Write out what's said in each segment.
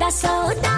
đã sao đã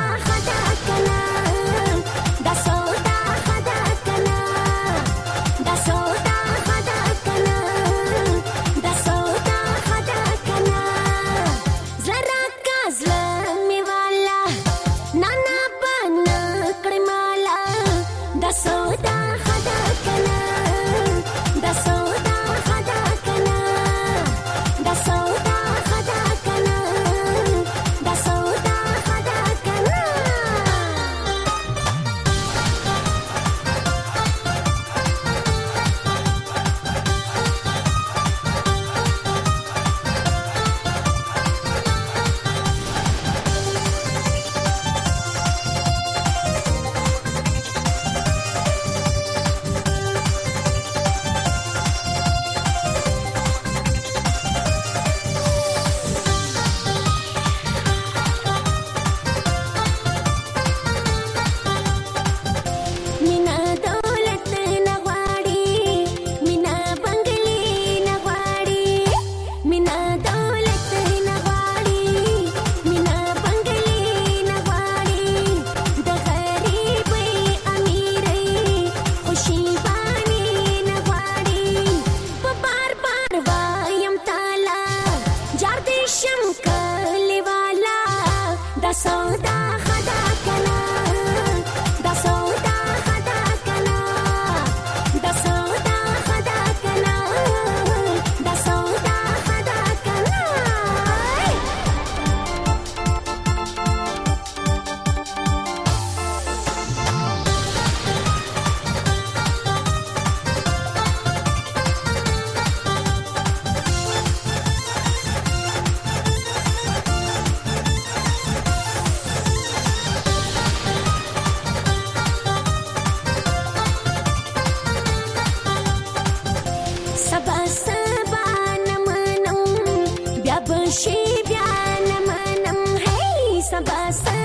收到。pasa.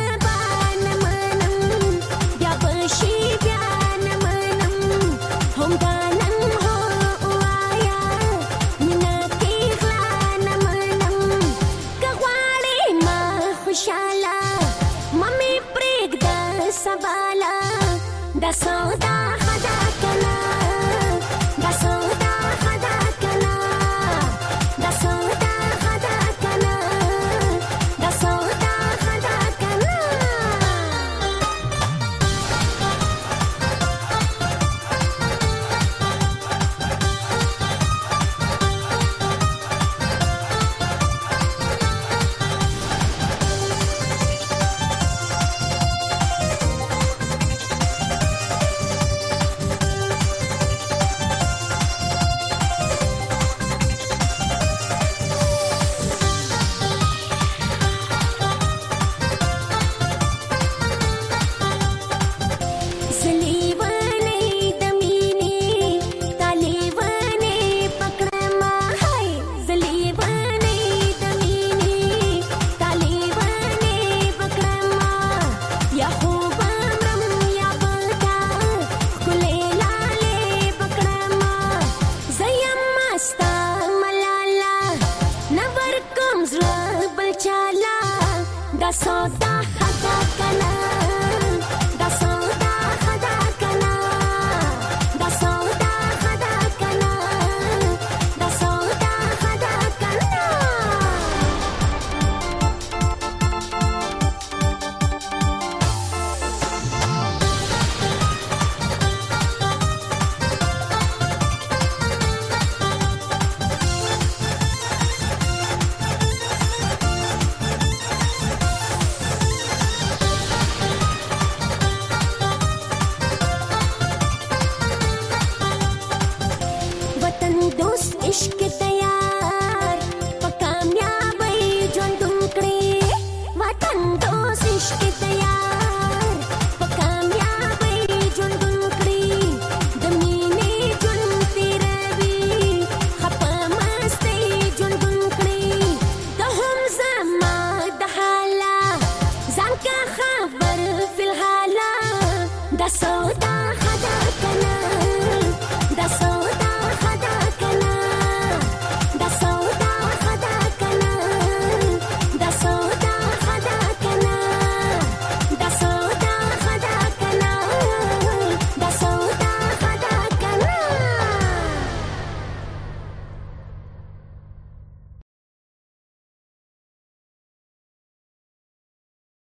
かな